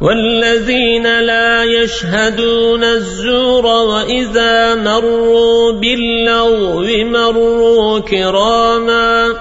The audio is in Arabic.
والذين لا يشهدون الزور وإذا مروا باللغو مروا كراما